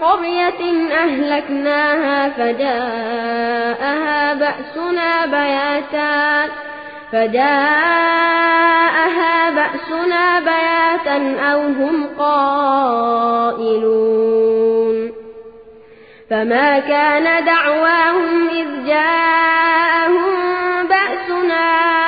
قرية أهلكناها فجاءها بأسنا بياتا فجاءها بأسنا بياتا أو هم قائلون. فما كان دعواهم إذ جاءهم بأسنا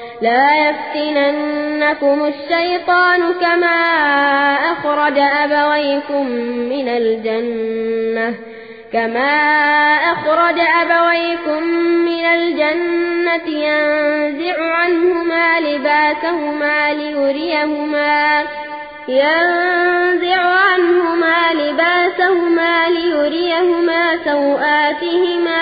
لا يفتننكم الشيطان كما أخرج أبويكم من الجنة كما أخرج أبويكم من الجنة ينزع عنهما لباسهما ليريهما ينزع عنهما لباسهما ليريهما سوآتهما.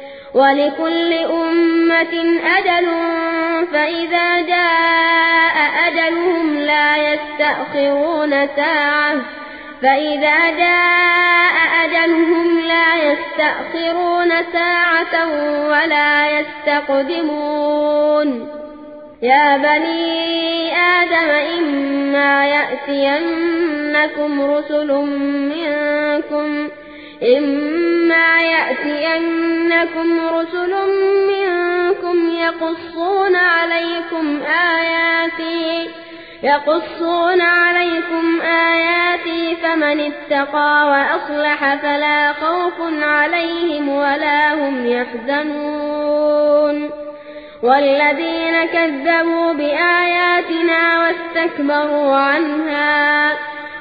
ولكل أمة أجل فإذا جاء أجلهم لا يستأخرون ساعة. فإذا جاء أجلهم لا يستأخرون ساعة ولا يستقدمون. يا بني آدم إما يأتينكم رسل منكم إما يأتينكم رسل منكم يقصون عليكم آياتي يقصون عليكم آياتي فمن اتقى وأصلح فلا خوف عليهم ولا هم يحزنون. والذين كذبوا بآياتنا واستكبروا عنها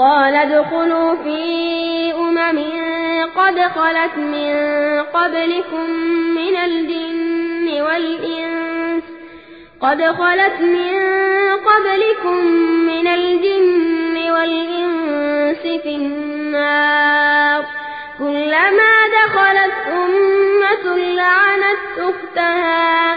قال ادخلوا في أمم قد خلت من قبلكم من الجن والإنس قد خلت من قبلكم من الجن والإنس في النار كلما دخلت أمة لعنت أختها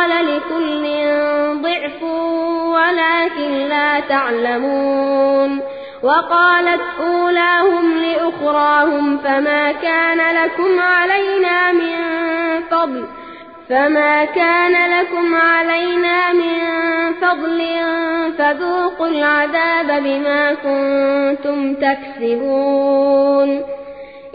لا تعلمون. وقالت أولاهم لأخراهم فما كان لكم علينا من فضل فما كان لكم علينا من فضل فذوقوا العذاب بما كنتم تكسبون.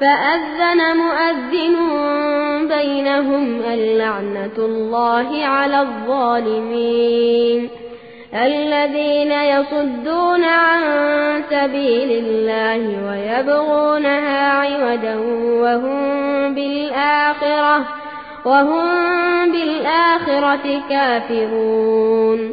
فأذن مؤذن بينهم اللعنة الله على الظالمين الذين يصدون عن سبيل الله ويبغونها عودا وهم بالآخرة وهم بالآخرة كافرون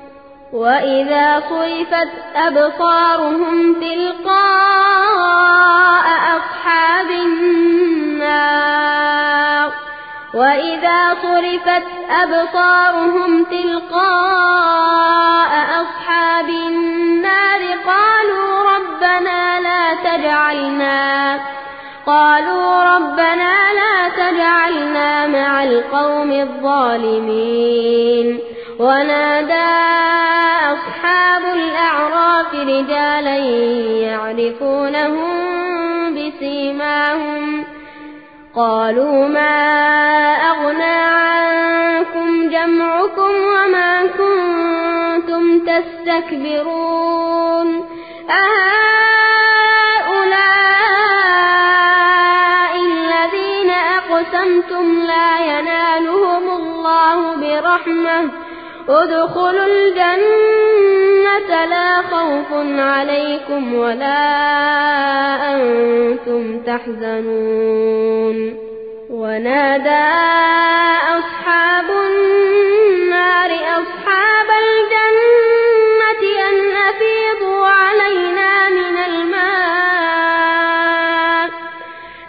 وإذا صرفت أبصارهم تلقاء أصحاب النار وإذا صرفت أبصارهم تلقاء أصحاب النار قالوا ربنا لا تجعلنا قالوا ربنا لا تجعلنا مع القوم الظالمين ونادى رجالا يعرفونهم بسيماهم قالوا ما أغنى عنكم جمعكم وما كنتم تستكبرون أهؤلاء الذين أقسمتم لا ينالهم الله برحمة ادخلوا الجنة لا خوف عليكم ولا أنتم تحزنون. ونادى أصحاب النار أصحاب الجنة أن أفيضوا علينا من الماء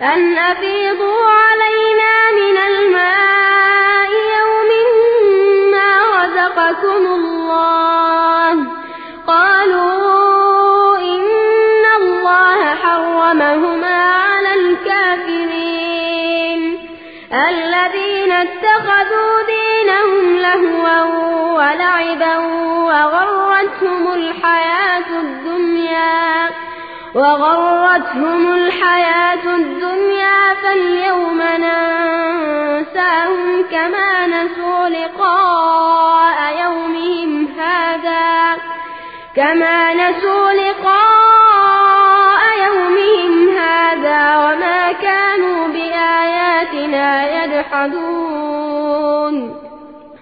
أن أفيضوا ولعبا وغرتهم الحياة الدنيا وغرتهم الحياة الدنيا فاليوم ننساهم كما نسوا لقاء يومهم هذا كما نسوا لقاء يومهم هذا وما كانوا بآياتنا يجحدون.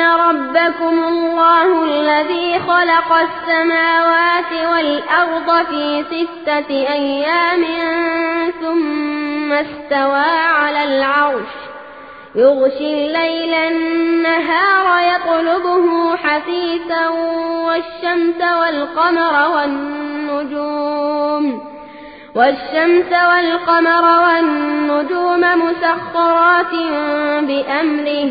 ربكم الله الذي خلق السماوات والأرض في ستة أيام ثم استوى على العرش يغشي الليل النهار يطلبه حثيثا والشمس والقمر والنجوم والشمس والقمر والنجوم مسخرات بأمره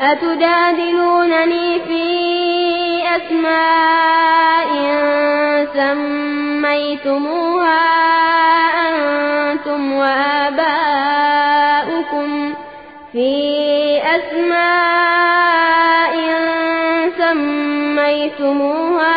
أتجادلونني في أسماء سميتموها أنتم وآباؤكم في أسماء سميتموها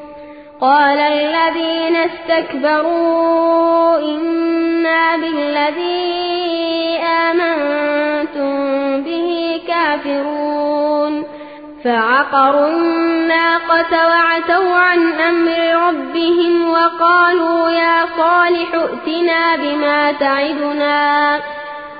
قال الذين استكبروا إنا بالذي آمنتم به كافرون. فعقروا الناقة وعتوا عن أمر ربهم وقالوا يا صالح ائتنا بما تعدنا.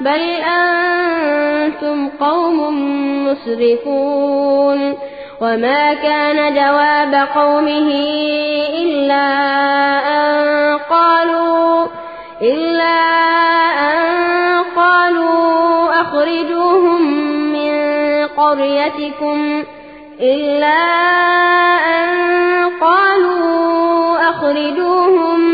بل أنتم قوم مسرفون وما كان جواب قومه إلا أن قالوا إلا أن قالوا أخرجوهم من قريتكم إلا أن قالوا أخرجوهم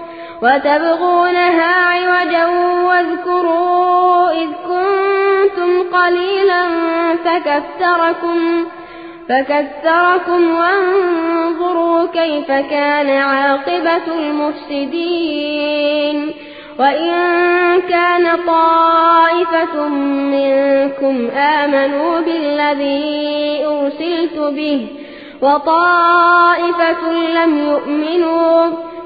وتبغونها عوجا واذكروا إذ كنتم قليلا فكثركم فكثركم وانظروا كيف كان عاقبة المفسدين وإن كان طائفة منكم آمنوا بالذي أرسلت به وطائفة لم يؤمنوا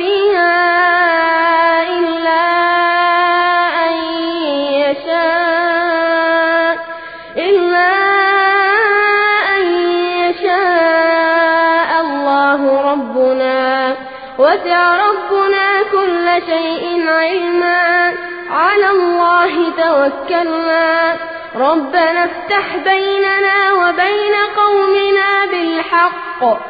فيها إلا أن يشاء إلا أن يشاء الله ربنا. وسع ربنا كل شيء علما. على الله توكلنا. ربنا افتح بيننا وبين قومنا بالحق.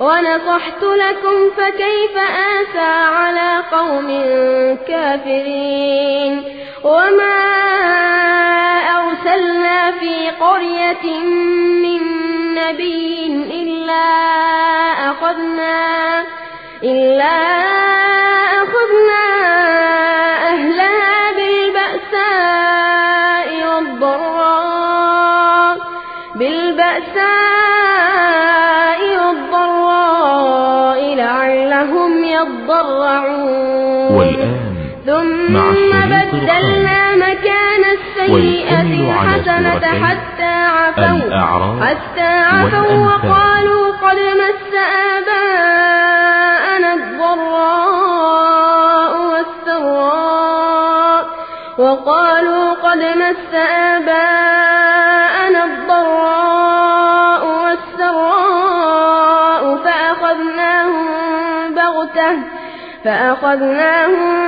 ونصحت لكم فكيف آسى على قوم كافرين وما أرسلنا في قرية من نبي إلا أخذنا إلا أخذنا والأمل على سورتين حتى عفوا حتى عفوا. وقالوا قد مس آباءنا الضراء والسراء وقالوا قد مس آباءنا الضراء والسراء فأخذناهم بغتة فأخذناهم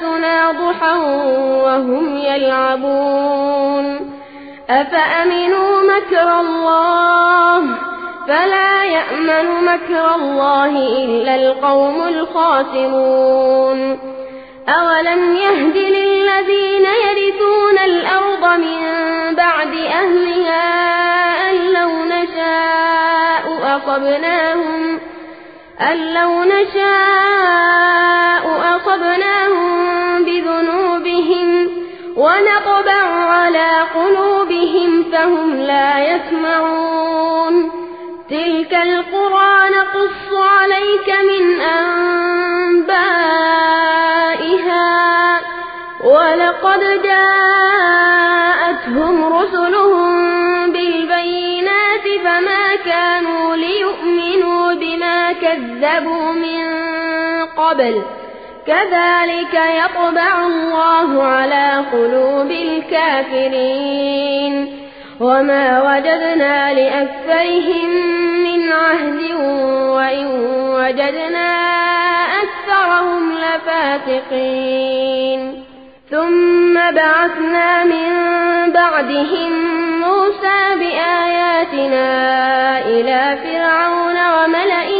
بأسنا ضحى وهم يلعبون. أفأمنوا مكر الله؟ فلا يأمن مكر الله إلا القوم الخاسرون. أولم يهد للذين يرثون الأرض من بعد أهلها أن لو نشاء أصبناهم أن لو نشاء أصبناهم بذنوبهم ونطبع على قلوبهم فهم لا يسمعون. تلك القرى نقص عليك من أنبائها. ولقد جاءتهم كذبوا من قبل. كذلك يطبع الله على قلوب الكافرين. وما وجدنا لأكثرهم من عهد وإن وجدنا أكثرهم لفاتقين ثم بعثنا من بعدهم موسى بآياتنا إلى فرعون وملئه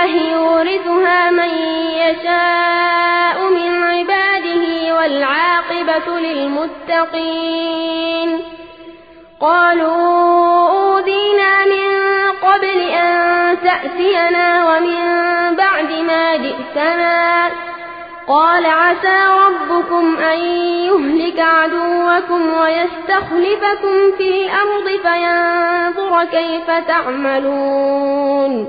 لله يورثها من يشاء من عباده والعاقبة للمتقين. قالوا أوذينا من قبل أن تأتينا ومن بعد ما جئتنا. قال عسى ربكم أن يهلك عدوكم ويستخلفكم في الأرض فينظر كيف تعملون.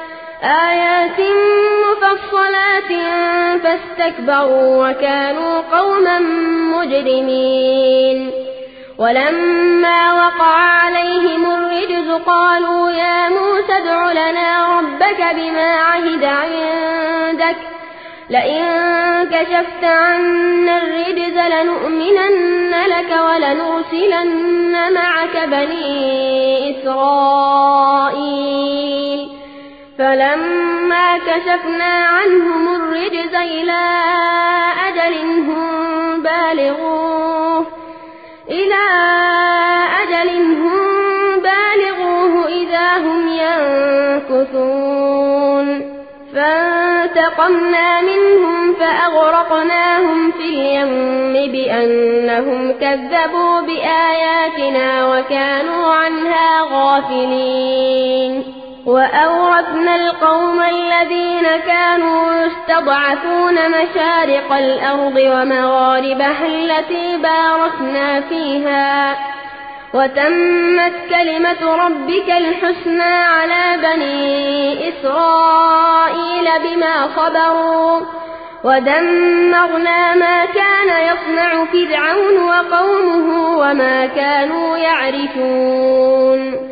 آيات مفصلات فاستكبروا وكانوا قوما مجرمين. ولما وقع عليهم الرجز قالوا يا موسى ادع لنا ربك بما عهد عندك. لئن كشفت عنا الرجز لنؤمنن لك ولنرسلن معك بني إسرائيل. فلما كشفنا عنهم الرجز إلى أجل هم بالغوه إلى أجل هم بالغوه إذا هم ينكثون. فانتقمنا منهم فأغرقناهم في اليم بأنهم كذبوا بآياتنا وكانوا عنها غافلين. وأورثنا القوم الذين كانوا يستضعفون مشارق الأرض ومغاربها التي باركنا فيها. وتمت كلمة ربك الحسنى على بني إسرائيل بما صبروا. ودمرنا ما كان يصنع فرعون وقومه وما كانوا يعرفون.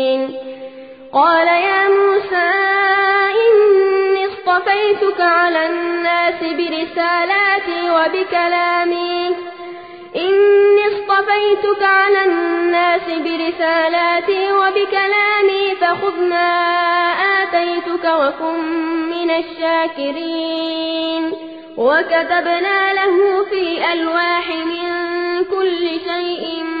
قال يا موسى إني اصطفيتك على الناس برسالاتي وبكلامي. إني اصطفيتك على الناس برسالاتي وبكلامي فخذ ما آتيتك وكن من الشاكرين. وكتبنا له في الألواح من كل شيء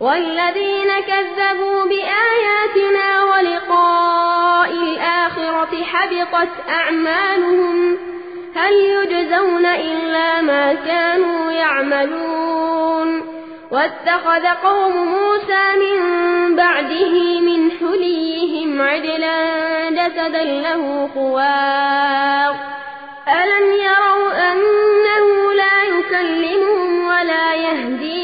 والذين كذبوا بآياتنا ولقاء الآخرة حبطت أعمالهم هل يجزون إلا ما كانوا يعملون واتخذ قوم موسى من بعده من حليهم عجلا جسدا له خوار. ألم يروا أنه لا يكلمهم ولا يهديهم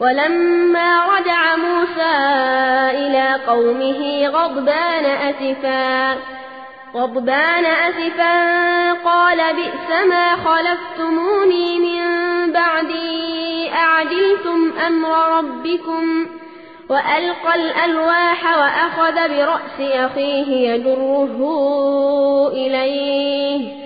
ولما رجع موسى إلى قومه غضبان أسفا غضبان أسفا قال بئس ما خلفتموني من بعدي أعجلتم أمر ربكم وألقى الألواح وأخذ برأس أخيه يجره إليه.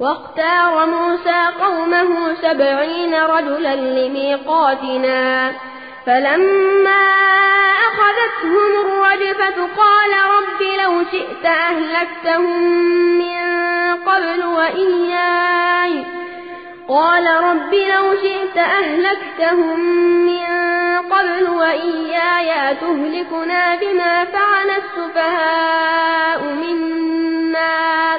واختار موسى قومه سبعين رجلا لميقاتنا. فلما أخذتهم الرجفة قال رب لو شئت أهلكتهم من قبل وإياي. قال رب لو شئت أهلكتهم من قبل وإياي تهلكنا بما فعل السفهاء منا.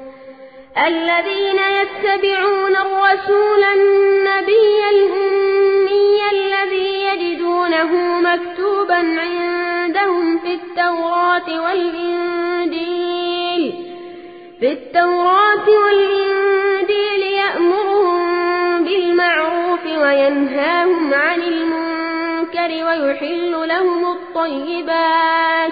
الذين يتبعون الرسول النبي الأمي الذي يجدونه مكتوبا عندهم في التوراة والإنجيل. في التوراة والإنجيل يأمرهم بالمعروف وينهاهم عن المنكر ويحل لهم الطيبات.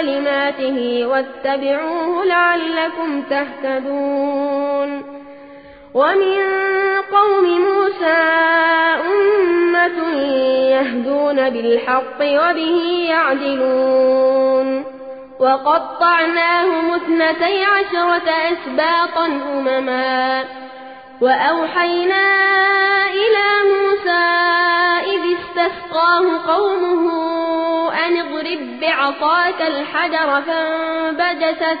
بالله وكلماته واتبعوه لعلكم تهتدون. ومن قوم موسى أمة يهدون بالحق وبه يعدلون. وقطعناهم اثنتي عشرة أسباطا أمما. وأوحينا إلى موسى إذ استسقاه قومه أن اضرب بعصاك الحجر فانبجست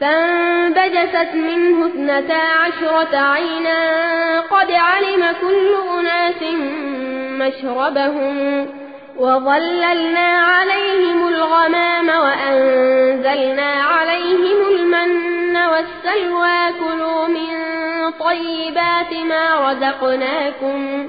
فانبجست منه اثنتا عشرة عينا. قد علم كل أناس مشربهم وظللنا عليهم الغمام وأنزلنا عليهم المن والسلوى. كلوا من طيبات ما رزقناكم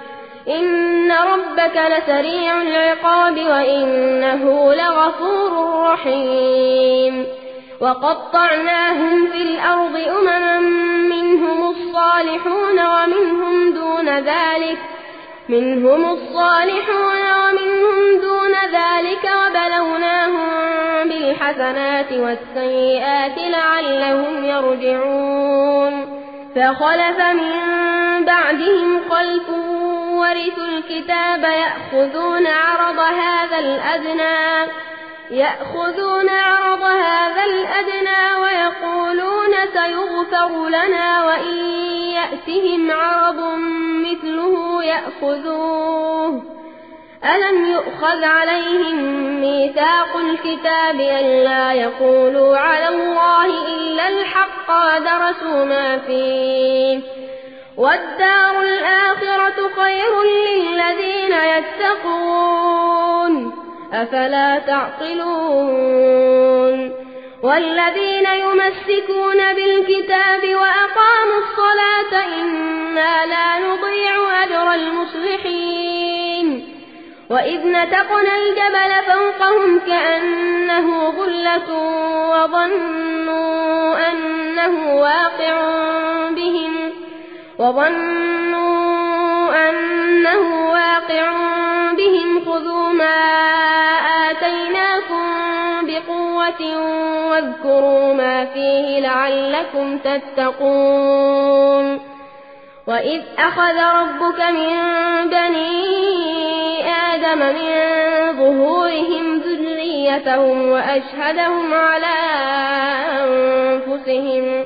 إن ربك لسريع العقاب وإنه لغفور رحيم وقطعناهم في الأرض أمما منهم الصالحون ومنهم دون ذلك منهم الصالحون ومنهم دون ذلك وبلوناهم بالحسنات والسيئات لعلهم يرجعون فخلف من بعدهم خلف ورثوا الكتاب يأخذون عرض هذا الأدنى يأخذون عرض هذا الأدنى ويقولون سيغفر لنا وإن يأتهم عرض مثله يأخذوه. ألم يؤخذ عليهم ميثاق الكتاب ألا يقولوا على الله إلا الحق ودرسوا ما فيه؟ والدار الآخرة خير للذين يتقون. أفلا تعقلون؟ والذين يمسكون بالكتاب وأقاموا الصلاة إنا لا نضيع أجر المصلحين. وإذ نتقنا الجبل فوقهم كأنه ظلة وظنوا أنه واقع بهم. وظنوا أنه واقع بهم خذوا ما آتيناكم بقوة واذكروا ما فيه لعلكم تتقون وإذ أخذ ربك من بني آدم من ظهورهم ذريتهم وأشهدهم على أنفسهم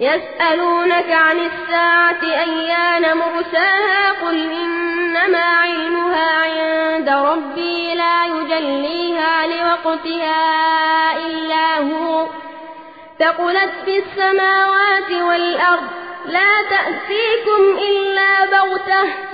يسألونك عن الساعة أيان مرساها قل إنما علمها عند ربي لا يجليها لوقتها إلا هو ثقلت في السماوات والأرض لا تأتيكم إلا بغتة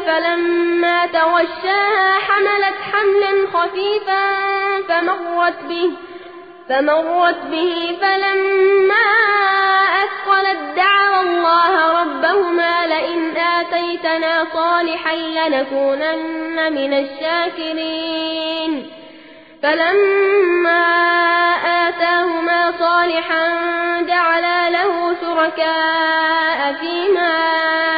فلما توشاها حملت حملا خفيفا فمرت به فمرت به فلما أثقلت دعوا الله ربهما لئن آتيتنا صالحا لنكونن من الشاكرين. فلما آتاهما صالحا جعلا له شركاء فيما